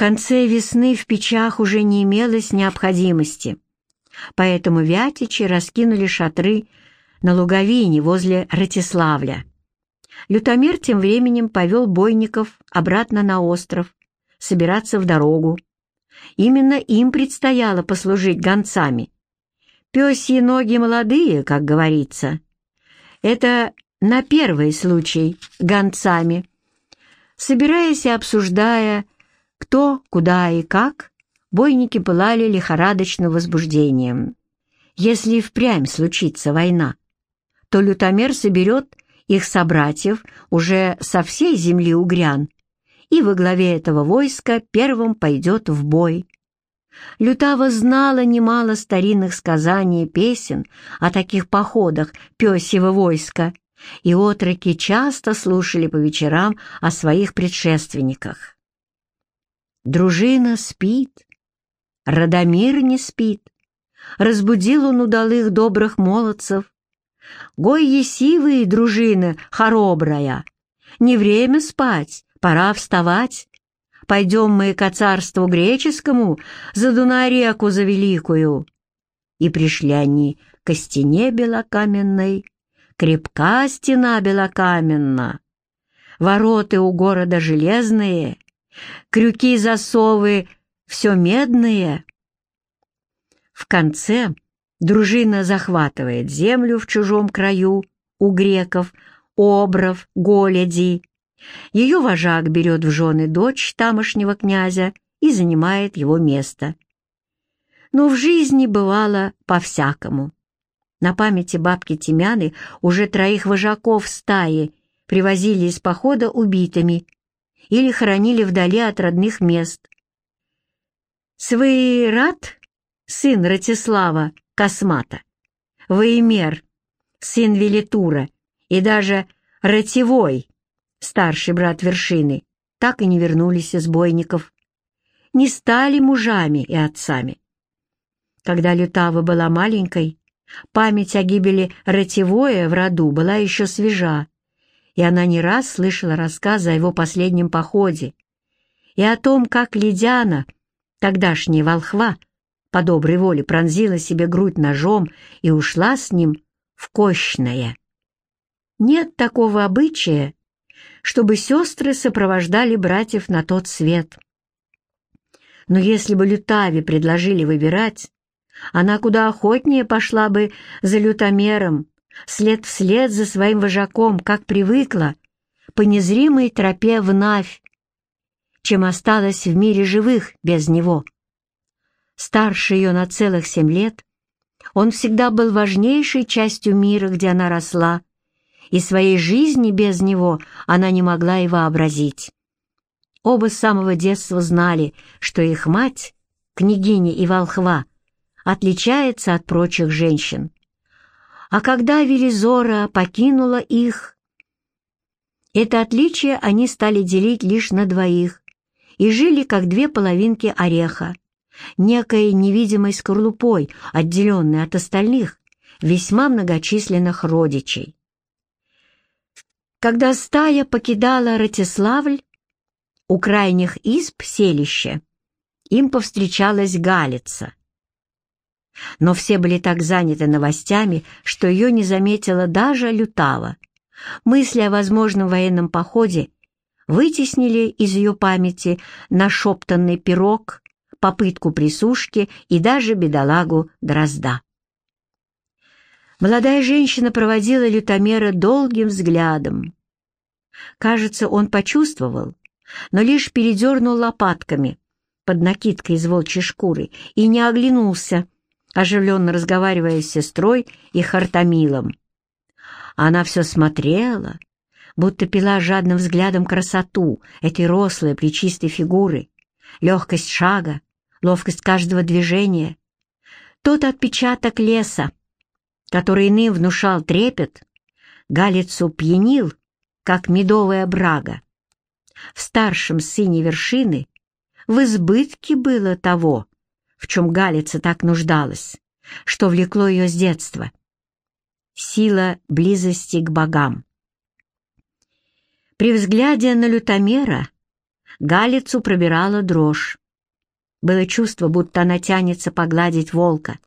конце весны в печах уже не имелось необходимости, поэтому вятичи раскинули шатры на луговине возле Ратиславля. Лютомер тем временем повел бойников обратно на остров, собираться в дорогу. Именно им предстояло послужить гонцами. Пёсьи ноги молодые, как говорится. Это на первый случай гонцами. Собираясь и обсуждая, кто, куда и как, бойники пылали лихорадочным возбуждением. Если впрямь случится война, то лютомер соберет их собратьев уже со всей земли угрян, и во главе этого войска первым пойдет в бой. Лютава знала немало старинных сказаний и песен о таких походах пёсьего войска, и отроки часто слушали по вечерам о своих предшественниках. Дружина спит, Радомир не спит, разбудил он удалых добрых молодцев. Гой есивые, дружина хоробрая, не время спать, пора вставать. Пойдем мы к царству греческому, за Дуна-реку за великую. И пришли они к стене белокаменной, крепка стена белокаменна. Вороты у города железные, крюки засовы все медные. В конце дружина захватывает землю в чужом краю у греков, обров, голеди. Ее вожак берет в жены дочь тамошнего князя и занимает его место. Но в жизни бывало по-всякому. На памяти бабки Тимяны уже троих вожаков стаи привозили из похода убитыми или хоронили вдали от родных мест. Свейрат, сын Ратислава Космата, Веймер, сын Велитура и даже Ративой, старший брат Вершины, так и не вернулись из бойников, не стали мужами и отцами. Когда Лютава была маленькой, память о гибели Ративоя в роду была еще свежа, и она не раз слышала рассказы о его последнем походе и о том, как Ледяна, тогдашняя волхва, по доброй воле пронзила себе грудь ножом и ушла с ним в Кощное. Нет такого обычая, чтобы сестры сопровождали братьев на тот свет. Но если бы Лютаве предложили выбирать, она куда охотнее пошла бы за лютомером, след вслед за своим вожаком, как привыкла, по незримой тропе в Навь, чем осталась в мире живых без него. Старше ее на целых семь лет, он всегда был важнейшей частью мира, где она росла, и своей жизни без него она не могла и вообразить. Оба с самого детства знали, что их мать, княгиня и волхва, отличается от прочих женщин. А когда Велизора покинула их, это отличие они стали делить лишь на двоих и жили как две половинки ореха, некой невидимой скорлупой, отделенной от остальных, весьма многочисленных родичей. Когда стая покидала Ратиславль, у крайних изб селища, им повстречалась Галица — но все были так заняты новостями, что ее не заметила даже Лютава. Мысли о возможном военном походе вытеснили из ее памяти нашептанный пирог, попытку присушки и даже бедолагу Дрозда. Молодая женщина проводила лютомера долгим взглядом. Кажется, он почувствовал, но лишь передернул лопатками под накидкой из волчьей шкуры и не оглянулся, оживленно разговаривая с сестрой и Хартамилом. Она все смотрела, будто пила жадным взглядом красоту этой рослой, плечистой фигуры, легкость шага, ловкость каждого движения. Тот отпечаток леса, который иным внушал трепет, Галицу пьянил, как медовая брага. В старшем сыне вершины в избытке было того, в чем Галица так нуждалась, что влекло ее с детства. Сила близости к богам. При взгляде на лютомера Галицу пробирала дрожь. Было чувство, будто она тянется погладить волка.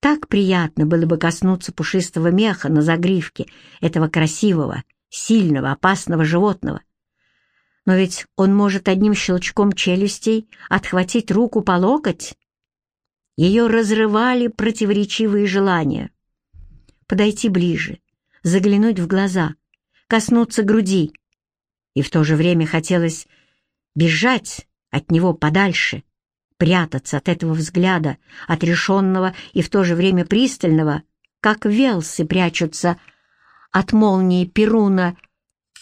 Так приятно было бы коснуться пушистого меха на загривке этого красивого, сильного, опасного животного. Но ведь он может одним щелчком челюстей отхватить руку по локоть. Ее разрывали противоречивые желания. Подойти ближе, заглянуть в глаза, коснуться груди. И в то же время хотелось бежать от него подальше, прятаться от этого взгляда, отрешенного и в то же время пристального, как велсы прячутся от молнии Перуна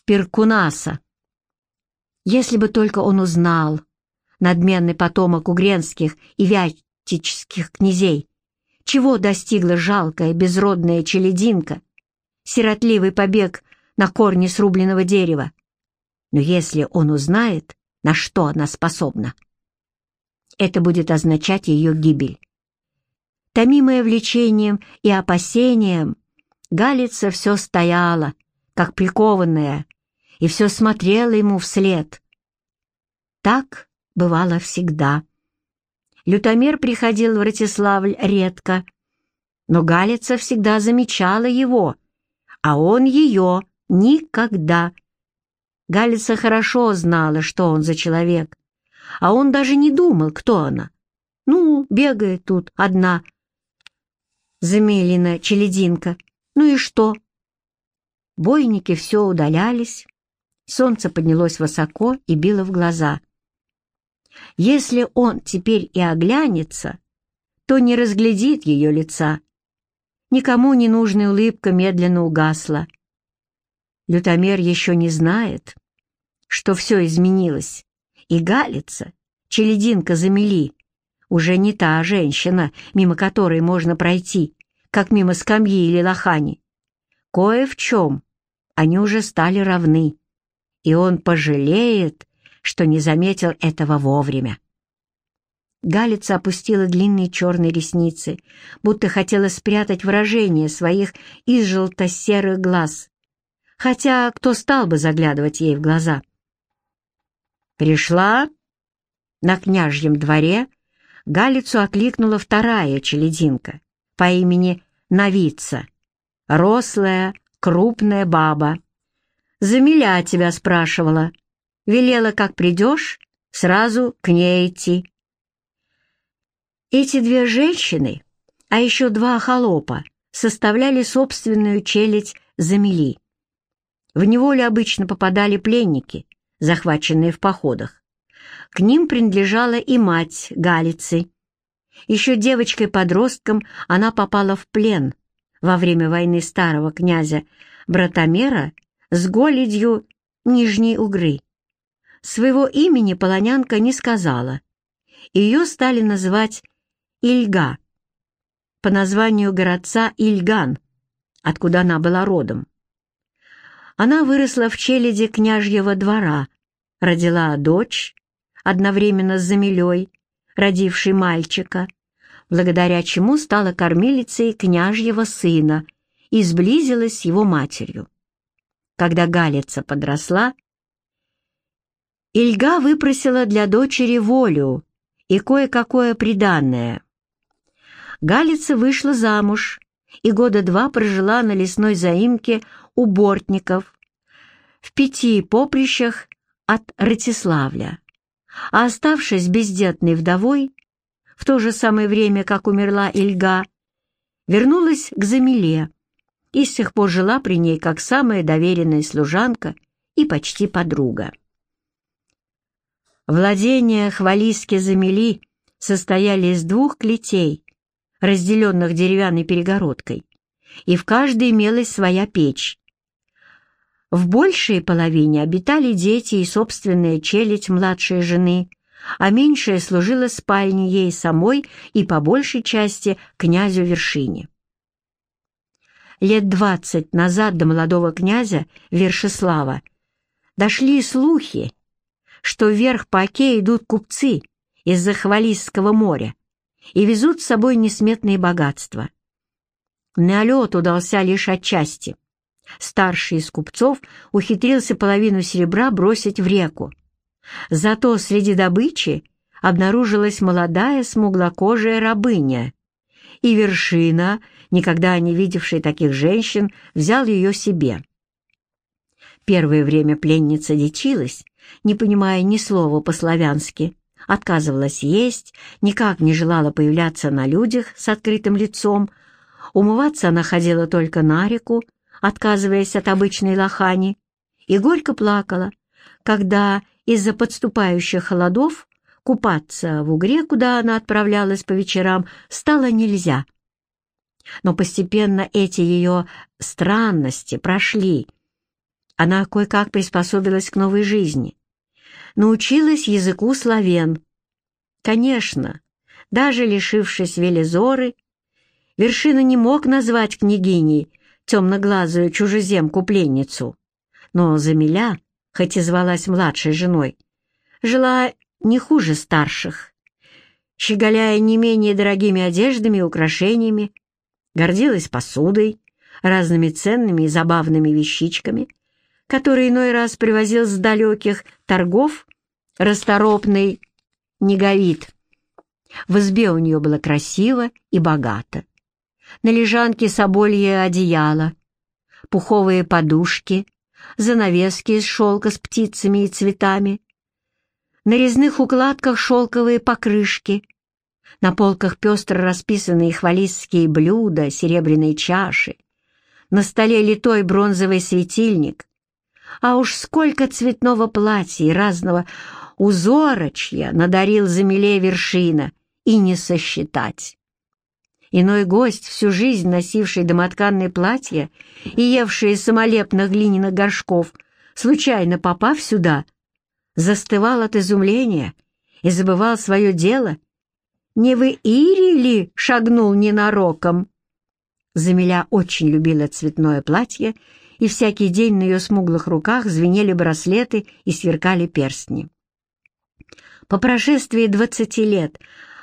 Перкунаса. Если бы только он узнал, надменный потомок угренских и вятических князей, чего достигла жалкая безродная челединка, сиротливый побег на корне срубленного дерева. Но если он узнает, на что она способна, это будет означать ее гибель. Томимая влечением и опасением, Галица все стояла, как прикованная, и все смотрела ему вслед. Так бывало всегда. Лютомер приходил в Ратиславль редко, но Галица всегда замечала его, а он ее никогда. Галица хорошо знала, что он за человек, а он даже не думал, кто она. Ну, бегает тут одна, замелина челединка. Ну и что? Бойники все удалялись, Солнце поднялось высоко и било в глаза. Если он теперь и оглянется, то не разглядит ее лица. Никому не нужная улыбка медленно угасла. Лютомер еще не знает, что все изменилось, и Галица, челединка замели, уже не та женщина, мимо которой можно пройти, как мимо скамьи или лохани. Кое в чем они уже стали равны и он пожалеет, что не заметил этого вовремя. Галица опустила длинные черные ресницы, будто хотела спрятать выражение своих из желто-серых глаз. Хотя кто стал бы заглядывать ей в глаза? Пришла на княжьем дворе, Галицу окликнула вторая челединка по имени Новица, рослая, крупная баба, Замиля тебя спрашивала. Велела, как придешь, сразу к ней идти. Эти две женщины, а еще два холопа, составляли собственную челядь Замели. В неволю обычно попадали пленники, захваченные в походах. К ним принадлежала и мать Галицы. Еще девочкой-подростком она попала в плен во время войны старого князя Братомера с голедью Нижней Угры. Своего имени полонянка не сказала. Ее стали называть Ильга, по названию городца Ильган, откуда она была родом. Она выросла в челяде княжьего двора, родила дочь, одновременно с Замилей, родившей мальчика, благодаря чему стала кормилицей княжьего сына и сблизилась с его матерью. Когда Галица подросла, Ильга выпросила для дочери волю и кое-какое приданное. Галица вышла замуж и года два прожила на лесной заимке у Бортников в пяти поприщах от Ратиславля, а оставшись бездетной вдовой, в то же самое время, как умерла Ильга, вернулась к Замиле, и с тех пор жила при ней как самая доверенная служанка и почти подруга. Владения Хвалиски замели состояли из двух клетей, разделенных деревянной перегородкой, и в каждой имелась своя печь. В большей половине обитали дети и собственная челядь младшей жены, а меньшая служила спальней ей самой и по большей части князю Вершине. Лет двадцать назад до молодого князя Вершислава дошли слухи, что вверх по оке идут купцы из-за Хвалисского моря и везут с собой несметные богатства. Налет удался лишь отчасти. Старший из купцов ухитрился половину серебра бросить в реку, Зато среди добычи обнаружилась молодая смуглокожая рабыня, и вершина, никогда не видевший таких женщин, взял ее себе. Первое время пленница дичилась, не понимая ни слова по-славянски, отказывалась есть, никак не желала появляться на людях с открытым лицом, умываться она ходила только на реку, отказываясь от обычной лохани, и горько плакала, когда из-за подступающих холодов купаться в угре, куда она отправлялась по вечерам, стало нельзя. Но постепенно эти ее странности прошли. Она кое-как приспособилась к новой жизни. Научилась языку славян. Конечно, даже лишившись Велизоры, Вершина не мог назвать княгиней темноглазую чужеземку-пленницу. Но Замиля, хоть и звалась младшей женой, жила не хуже старших, щеголяя не менее дорогими одеждами и украшениями, гордилась посудой, разными ценными и забавными вещичками, которые иной раз привозил с далеких торгов расторопный неговид. В избе у нее было красиво и богато. На лежанке соболье одеяло, пуховые подушки, занавески из шелка с птицами и цветами, на резных укладках шелковые покрышки, на полках пестро расписанные хвалистские блюда, серебряные чаши, на столе литой бронзовый светильник, а уж сколько цветного платья и разного узорочья надарил Замиле вершина, и не сосчитать. Иной гость, всю жизнь носивший домотканное платье и евший самолепных глиняных горшков, случайно попав сюда, застывал от изумления и забывал свое дело. «Не вы Ири ли шагнул ненароком?» Замиля очень любила цветное платье, и всякий день на ее смуглых руках звенели браслеты и сверкали перстни. По прошествии двадцати лет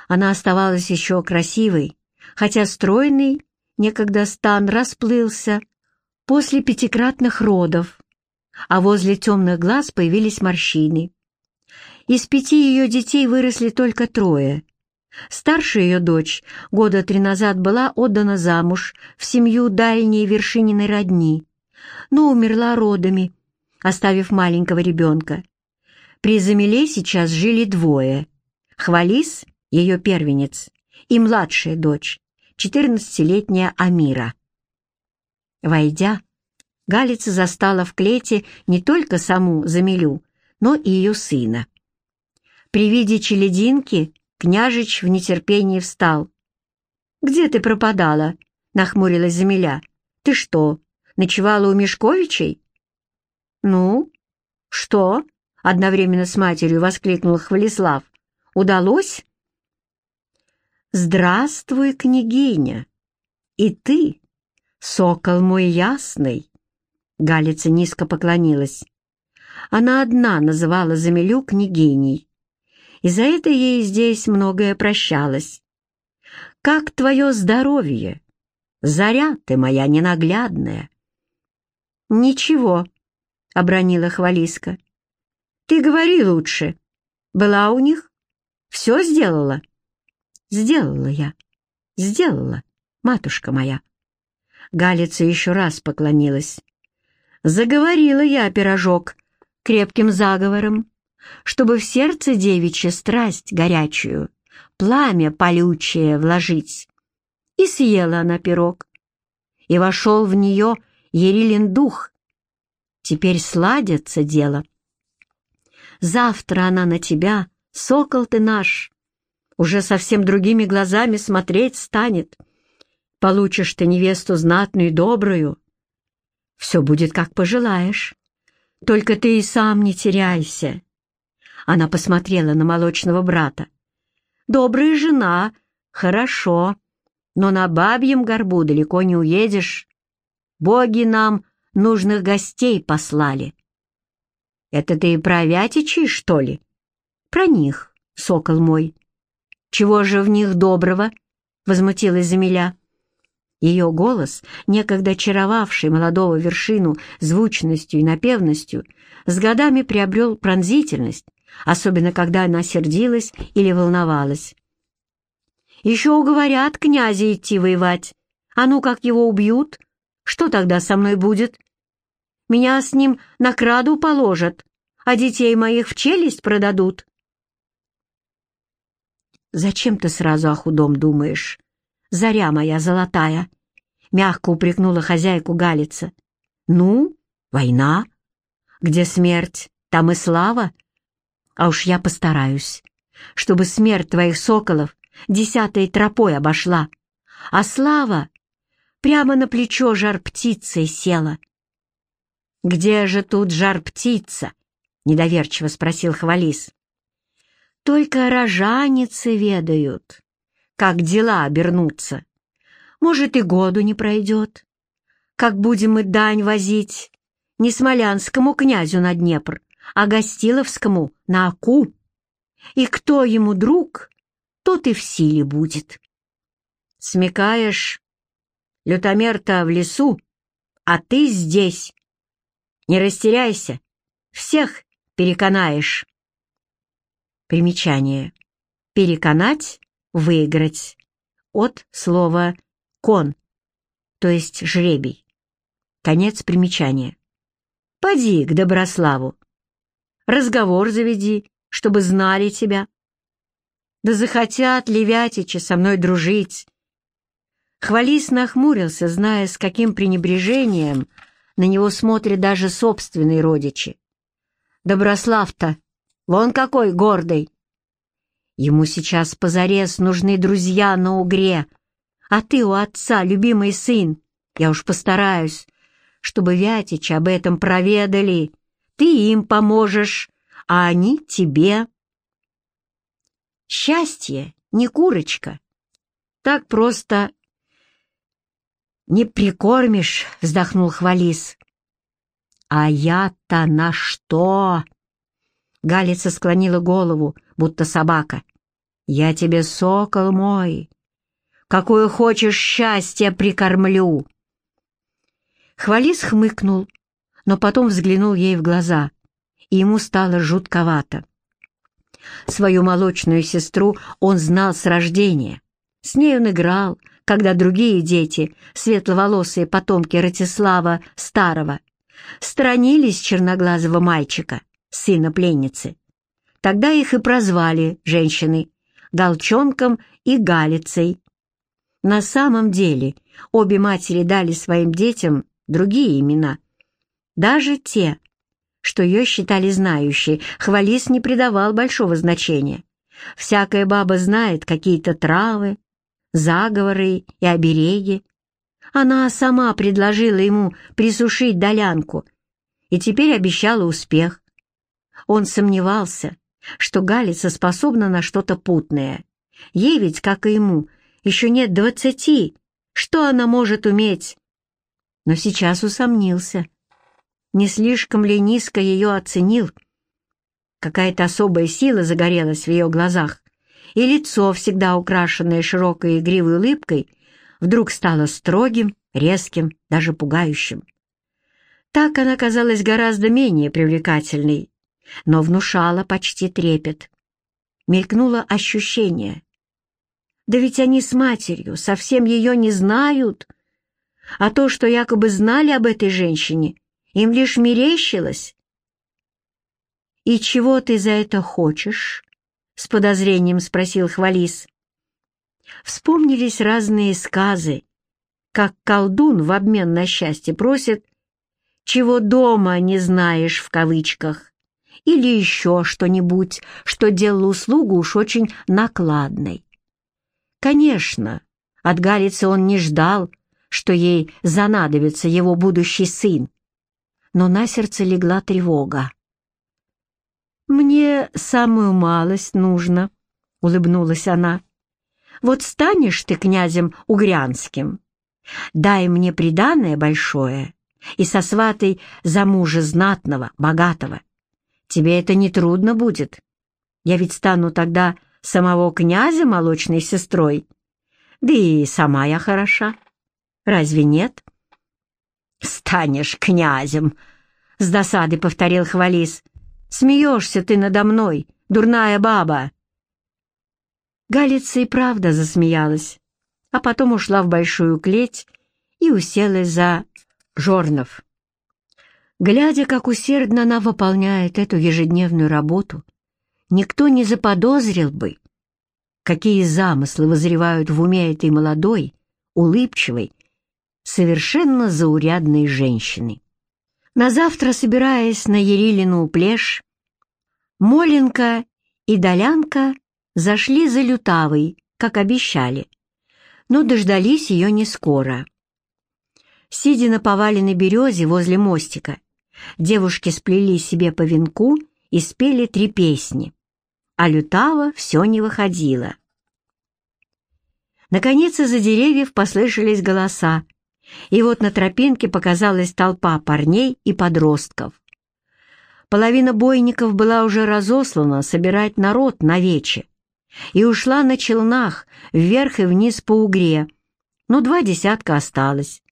она оставалась еще красивой, хотя стройный некогда стан расплылся после пятикратных родов, а возле темных глаз появились морщины. Из пяти ее детей выросли только трое. Старшая ее дочь года три назад была отдана замуж в семью дальней вершининой родни, но умерла родами, оставив маленького ребенка. При Замиле сейчас жили двое. Хвалис, ее первенец, и младшая дочь, четырнадцатилетняя Амира. Войдя, Галица застала в клете не только саму Замилю, но и ее сына. При виде челединки княжич в нетерпении встал. «Где ты пропадала?» — нахмурилась Замиля. «Ты что, ночевала у Мешковичей?» «Ну, что?» — одновременно с матерью воскликнул Хвалислав. «Удалось?» «Здравствуй, княгиня! И ты, сокол мой ясный!» Галица низко поклонилась. Она одна называла Замилю княгиней, и за это ей здесь многое прощалось. «Как твое здоровье? Заря ты моя ненаглядная!» «Ничего», — обронила Хвалиска. «Ты говори лучше. Была у них? Все сделала?» Сделала я. Сделала, матушка моя. Галица еще раз поклонилась. Заговорила я, пирожок, крепким заговором, чтобы в сердце девичья страсть горячую, пламя полючее вложить. И съела она пирог. И вошел в нее Ерилин дух. Теперь сладится дело. Завтра она на тебя, сокол ты наш, уже совсем другими глазами смотреть станет. Получишь ты невесту знатную и добрую. Все будет, как пожелаешь. Только ты и сам не теряйся. Она посмотрела на молочного брата. Добрая жена, хорошо, но на бабьем горбу далеко не уедешь. Боги нам нужных гостей послали. Это ты про Вятичей, что ли? Про них, сокол мой. «Чего же в них доброго?» — возмутилась Замиля. Ее голос, некогда чаровавший молодого вершину звучностью и напевностью, с годами приобрел пронзительность, особенно когда она сердилась или волновалась. «Еще уговорят князя идти воевать. А ну, как его убьют? Что тогда со мной будет? Меня с ним на краду положат, а детей моих в челюсть продадут». «Зачем ты сразу о худом думаешь? Заря моя золотая!» Мягко упрекнула хозяйку Галица. «Ну, война. Где смерть, там и слава. А уж я постараюсь, чтобы смерть твоих соколов десятой тропой обошла, а слава прямо на плечо жар-птицей села». «Где же тут жар-птица?» — недоверчиво спросил Хвалис. «Только рожаницы ведают, как дела обернутся. Может, и году не пройдет. Как будем мы дань возить не смолянскому князю на Днепр, а Гостиловскому на Аку. И кто ему друг, тот и в силе будет. Смекаешь, лютомер-то в лесу, а ты здесь. Не растеряйся, всех переконаешь. Примечание. Переконать, выиграть. От слова «кон», то есть жребий. Конец примечания. Поди к Доброславу. Разговор заведи, чтобы знали тебя. Да захотят ли Вятичи со мной дружить? Хвалис нахмурился, зная, с каким пренебрежением на него смотрят даже собственные родичи. Доброслав-то, вон какой гордый! Ему сейчас позарез нужны друзья на угре, а ты у отца, любимый сын. Я уж постараюсь, чтобы Вятичи об этом проведали. Ты им поможешь, а они тебе. Счастье не курочка. Так просто не прикормишь, вздохнул Хвалис. А я-то на что? Галица склонила голову, будто собака. «Я тебе, сокол мой, какое хочешь счастье прикормлю!» Хвалис хмыкнул, но потом взглянул ей в глаза, и ему стало жутковато. Свою молочную сестру он знал с рождения. С ней он играл, когда другие дети, светловолосые потомки Ратислава Старого, сторонились черноглазого мальчика, сына пленницы. Тогда их и прозвали женщины Голчонком и Галицей. На самом деле обе матери дали своим детям другие имена. Даже те, что ее считали знающей, Хвалис не придавал большого значения. Всякая баба знает какие-то травы, заговоры и обереги. Она сама предложила ему присушить долянку и теперь обещала успех. Он сомневался, что Галица способна на что-то путное. Ей ведь, как и ему, еще нет двадцати. Что она может уметь? Но сейчас усомнился. Не слишком ли низко ее оценил? Какая-то особая сила загорелась в ее глазах, и лицо, всегда украшенное широкой игривой улыбкой, вдруг стало строгим, резким, даже пугающим. Так она казалась гораздо менее привлекательной, но внушала почти трепет. Мелькнуло ощущение. Да ведь они с матерью совсем ее не знают, а то, что якобы знали об этой женщине, им лишь мерещилось. «И чего ты за это хочешь?» — с подозрением спросил Хвалис. Вспомнились разные сказы, как колдун в обмен на счастье просит «чего дома не знаешь» в кавычках или еще что-нибудь, что делало услугу уж очень накладной. Конечно, от Галицы он не ждал, что ей занадобится его будущий сын, но на сердце легла тревога. «Мне самую малость нужно», — улыбнулась она. «Вот станешь ты князем Угрянским, дай мне приданное большое и сосватай за мужа знатного, богатого. Тебе это не трудно будет. Я ведь стану тогда самого князя молочной сестрой. Да и сама я хороша. Разве нет? Станешь князем, — с досадой повторил Хвалис. Смеешься ты надо мной, дурная баба!» Галица и правда засмеялась, а потом ушла в большую клеть и уселась за жорнов. Глядя, как усердно она выполняет эту ежедневную работу, никто не заподозрил бы, какие замыслы возревают в уме этой молодой, улыбчивой, совершенно заурядной женщины. На завтра, собираясь на Ерилину плешь, Моленка и Долянка зашли за Лютавой, как обещали, но дождались ее не скоро. Сидя на поваленной березе возле мостика, девушки сплели себе по венку и спели три песни, а Лютава все не выходила. Наконец из-за деревьев послышались голоса, и вот на тропинке показалась толпа парней и подростков. Половина бойников была уже разослана собирать народ на вече и ушла на челнах вверх и вниз по угре, но два десятка осталось.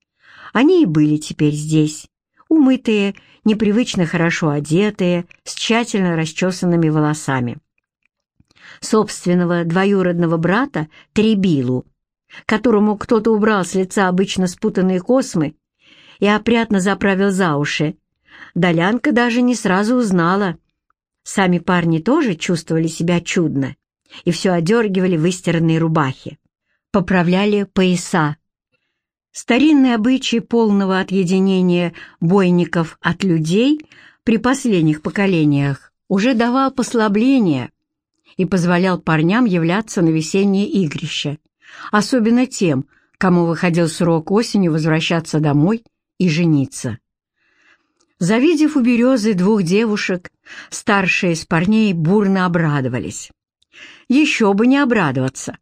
Они и были теперь здесь, умытые, непривычно хорошо одетые, с тщательно расчесанными волосами. Собственного двоюродного брата Требилу которому кто-то убрал с лица обычно спутанные космы и опрятно заправил за уши, Долянка даже не сразу узнала. Сами парни тоже чувствовали себя чудно и все одергивали выстиранные рубахи, поправляли пояса. Старинный обычай полного отъединения бойников от людей при последних поколениях уже давал послабление и позволял парням являться на весеннее игрище особенно тем, кому выходил срок осенью возвращаться домой и жениться. Завидев у березы двух девушек, старшие из парней бурно обрадовались. Еще бы не обрадоваться.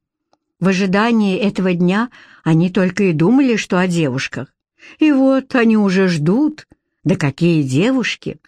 В ожидании этого дня они только и думали, что о девушках. И вот они уже ждут. Да какие девушки!